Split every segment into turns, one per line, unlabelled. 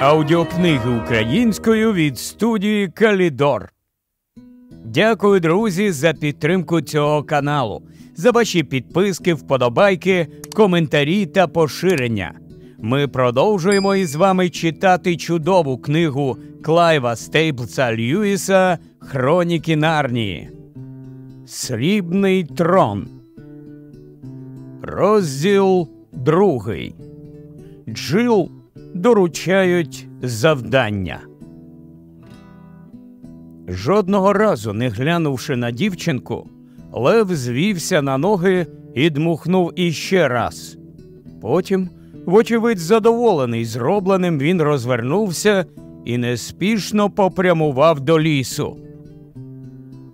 Аудіокниги українською від студії Калідор. Дякую, друзі, за підтримку цього каналу, за ваші підписки, вподобайки, коментарі та поширення. Ми продовжуємо із вами читати чудову книгу Клайва Стейплса Льюіса Хроніки Нарнії. Срібний трон. Розділ другий. Джил доручають завдання. Жодного разу не глянувши на дівчинку, Лев звівся на ноги і дмухнув іще раз. Потім, вочевидь, задоволений зробленим, він розвернувся і неспішно попрямував до лісу.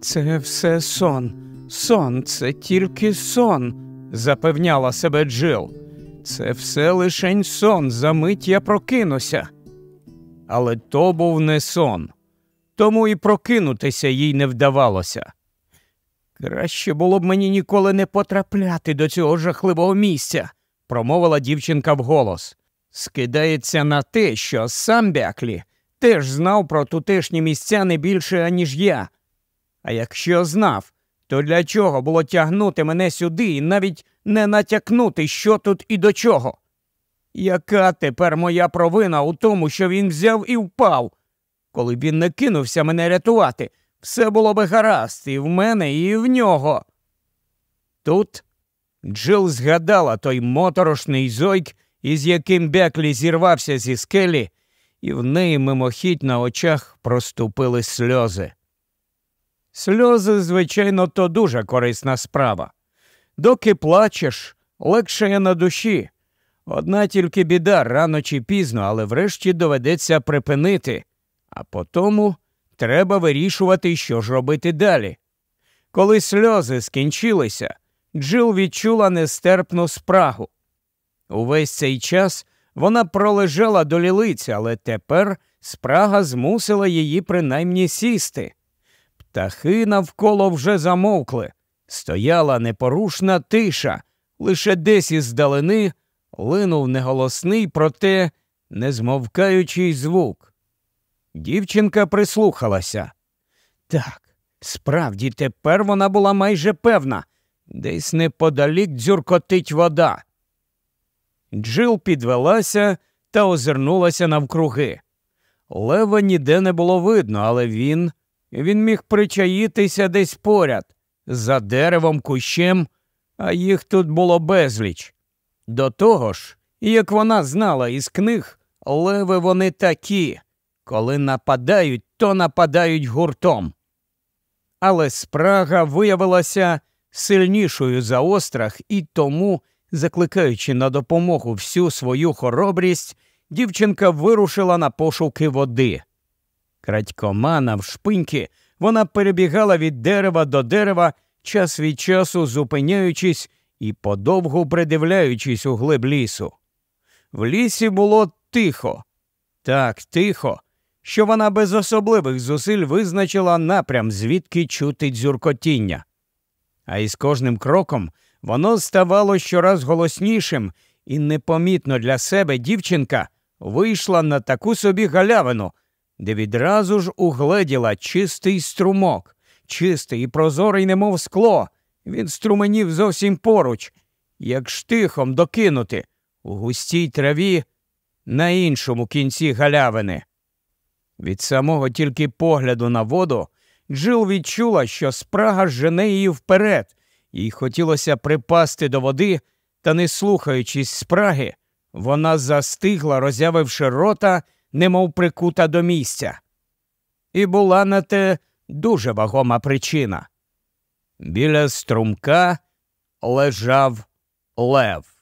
Це все сон, сон, це тільки сон, запевняла себе Джил. Це все лишень сон, за мить я прокинуся. Але то був не сон, тому і прокинутися їй не вдавалося. Краще було б мені ніколи не потрапляти до цього жахливого місця, промовила дівчинка вголос. Скидається на те, що сам Бяклі теж знав про тутешні місця не більше, аніж я. А якщо знав, то для чого було тягнути мене сюди і навіть не натякнути, що тут і до чого? Яка тепер моя провина у тому, що він взяв і впав? Коли б він не кинувся мене рятувати, все було би гаразд і в мене, і в нього. Тут Джил згадала той моторошний зойк, із яким Беклі зірвався зі скелі, і в неї мимохідь на очах проступили сльози. Сльози, звичайно, то дуже корисна справа. Доки плачеш, легше на душі. Одна тільки біда рано чи пізно, але врешті доведеться припинити, а потому треба вирішувати, що ж робити далі. Коли сльози скінчилися, Джил відчула нестерпну спрагу. Увесь цей час вона пролежала до лілиці, але тепер спрага змусила її принаймні сісти. Птахи навколо вже замовкли. Стояла непорушна тиша, лише десь іздалини линув неголосний, проте незмовкаючий звук. Дівчинка прислухалася. Так, справді, тепер вона була майже певна, десь неподалік дзюркотить вода. Джил підвелася та озирнулася навкруги. Лева ніде не було видно, але він він міг причаїтися десь поряд, за деревом, кущем, а їх тут було безліч. До того ж, як вона знала із книг, леви вони такі, коли нападають, то нападають гуртом. Але спрага виявилася сильнішою за острах і тому, закликаючи на допомогу всю свою хоробрість, дівчинка вирушила на пошуки води. Крадькома навшпиньки вона перебігала від дерева до дерева, час від часу зупиняючись і подовго придивляючись у глиб лісу. В лісі було тихо, так тихо, що вона без особливих зусиль визначила напрям, звідки чути дзюркотіння. А із кожним кроком воно ставало щораз голоснішим, і непомітно для себе дівчинка вийшла на таку собі галявину де відразу ж угледіла чистий струмок, чистий і прозорий, немов скло. Він струменів зовсім поруч, як штихом докинути у густій траві на іншому кінці галявини. Від самого тільки погляду на воду Джил відчула, що спрага жене її вперед, їй хотілося припасти до води, та, не слухаючись спраги, вона застигла, роззявивши рота немов прикута до місця. І була на те дуже вагома причина. Біля струмка лежав лев.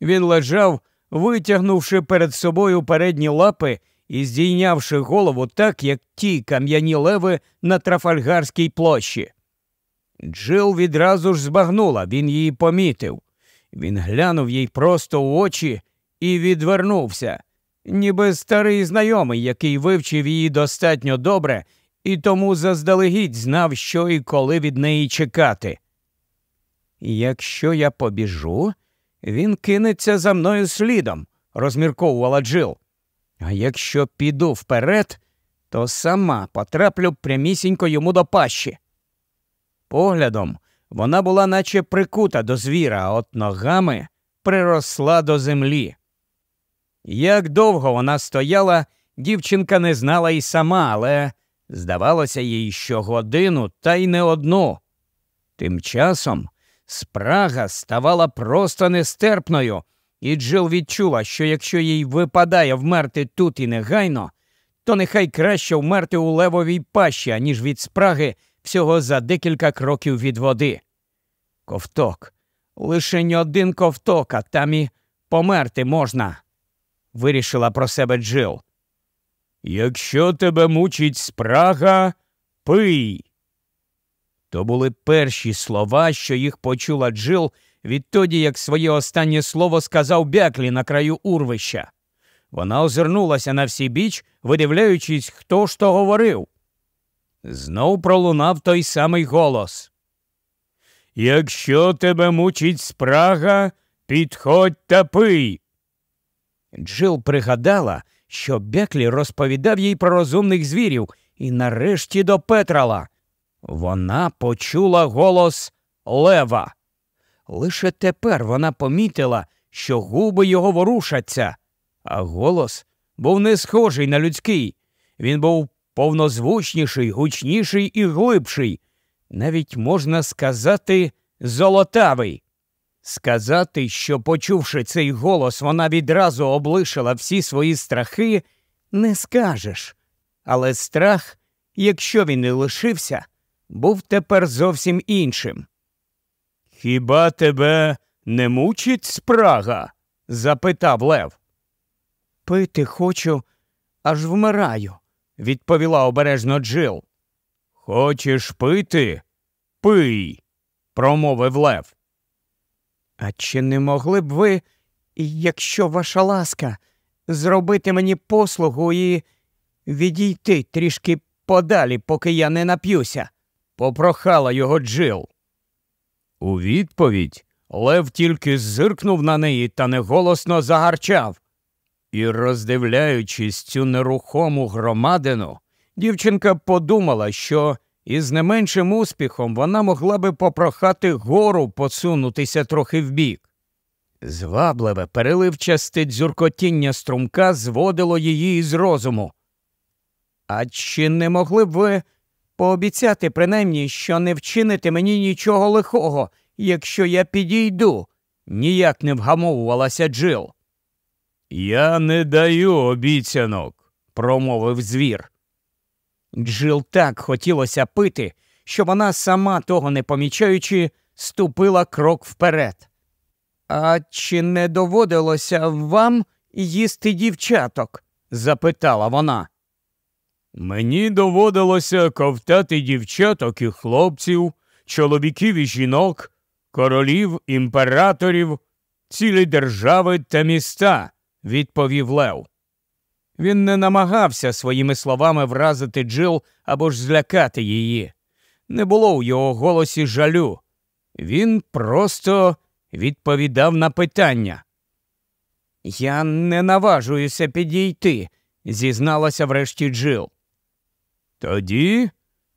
Він лежав, витягнувши перед собою передні лапи і здійнявши голову так, як ті кам'яні леви на Трафальгарській площі. Джил відразу ж збагнула, він її помітив. Він глянув їй просто у очі і відвернувся, ніби старий знайомий, який вивчив її достатньо добре і тому заздалегідь знав, що і коли від неї чекати. Якщо я побіжу, він кинеться за мною слідом, розмірковувала Джил. А якщо піду вперед, то сама потраплю прямісінько йому до пащі. Поглядом вона була наче прикута до звіра, а от ногами приросла до землі. Як довго вона стояла, дівчинка не знала й сама, але здавалося їй, що годину, та й не одну. Тим часом спрага ставала просто нестерпною, і Джил відчула, що якщо їй випадає вмерти тут і негайно, то нехай краще вмерти у левовій пащі, аніж від спраги всього за декілька кроків від води. Ковток. Лише один ковток, а там і померти можна, вирішила про себе Джил. Якщо тебе мучить спрага, пий. То були перші слова, що їх почула Джил відтоді, як своє останнє слово сказав бяклі на краю урвища. Вона озирнулася на всі біч, видивляючись, хто ж то говорив. Знов пролунав той самий голос. Якщо тебе мучить спрага, підходь та пий. Джил пригадала, що Беклі розповідав їй про розумних звірів і нарешті допетрала. Вона почула голос Лева. Лише тепер вона помітила, що губи його ворушаться, а голос був не схожий на людський. Він був повнозвучніший, гучніший і глибший, навіть можна сказати, золотавий. Сказати, що, почувши цей голос, вона відразу облишила всі свої страхи, не скажеш. Але страх, якщо він і лишився, був тепер зовсім іншим. Хіба тебе не мучить спрага? запитав Лев. Пити хочу, аж вмираю, відповіла обережно Джил. Хочеш пити? Пий, промовив Лев. А чи не могли б ви, якщо ваша ласка, зробити мені послугу і відійти трішки подалі, поки я не нап'юся? попрохала його Джил. У відповідь Лев тільки зиркнув на неї та неголосно загарчав. І, роздивляючись цю нерухому громадину, дівчинка подумала, що із не меншим успіхом вона могла би попрохати гору посунутися трохи вбік. Звабливе, переливчасте дзюркотіння струмка зводило її із розуму. А чи не могли б ви пообіцяти, принаймні, що не вчините мені нічого лихого, якщо я підійду? ніяк не вгамовувалася Джил. Я не даю обіцянок, промовив звір. Джил так хотілося пити, що вона, сама того не помічаючи, ступила крок вперед. А чи не доводилося вам їсти дівчаток? запитала вона. Мені доводилося ковтати дівчаток і хлопців, чоловіків і жінок, королів, імператорів, цілі держави та міста, відповів Лев. Він не намагався своїми словами вразити Джил або ж злякати її. Не було у його голосі жалю. Він просто відповідав на питання. Я не наважуюся підійти, зізналася врешті Джил. Тоді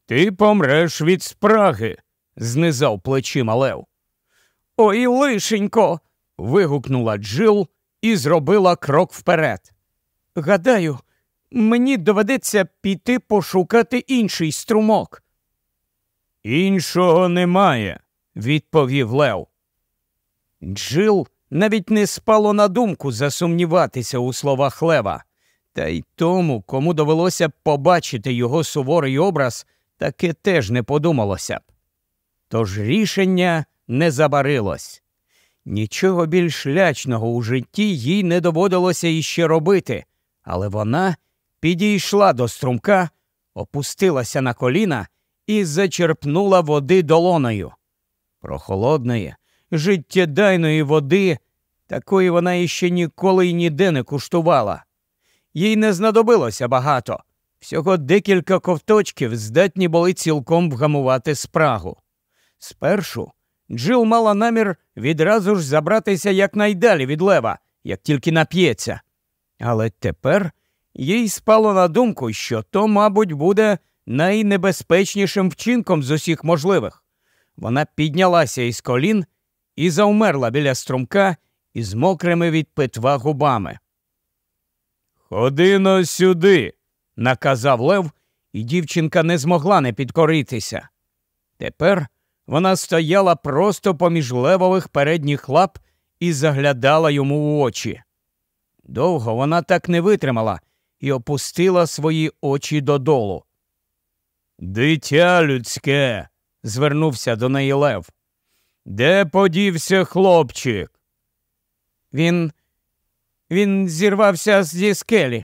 ти помреш від спраги, знизав плечима Лев. Ой, лишенько. вигукнула Джил і зробила крок вперед. Гадаю, мені доведеться піти пошукати інший струмок. Іншого немає, відповів Лев. Джил навіть не спало на думку засумніватися у словах Лева, та й тому, кому довелося побачити його суворий образ, таке теж не подумалося б. Тож рішення не забарилось. Нічого більш лячного у житті їй не доводилося іще робити, але вона підійшла до струмка, опустилася на коліна і зачерпнула води долоною. Прохолодної, життєдайної води, такої вона іще ніколи й ніде не куштувала. Їй не знадобилося багато, всього декілька ковточків здатні були цілком вгамувати спрагу. Спершу Джил мала намір відразу ж забратися якнайдалі від лева, як тільки нап'ється. Але тепер їй спало на думку, що то, мабуть, буде найнебезпечнішим вчинком з усіх можливих. Вона піднялася із колін і завмерла біля струмка із мокрими від питва губами. Ходи но сюди, наказав Лев, і дівчинка не змогла не підкоритися. Тепер вона стояла просто поміж левових передніх лап і заглядала йому в очі. Довго вона так не витримала і опустила свої очі додолу. Дитя людське, звернувся до неї Лев. Де подівся хлопчик? Він. Він зірвався зі скелі,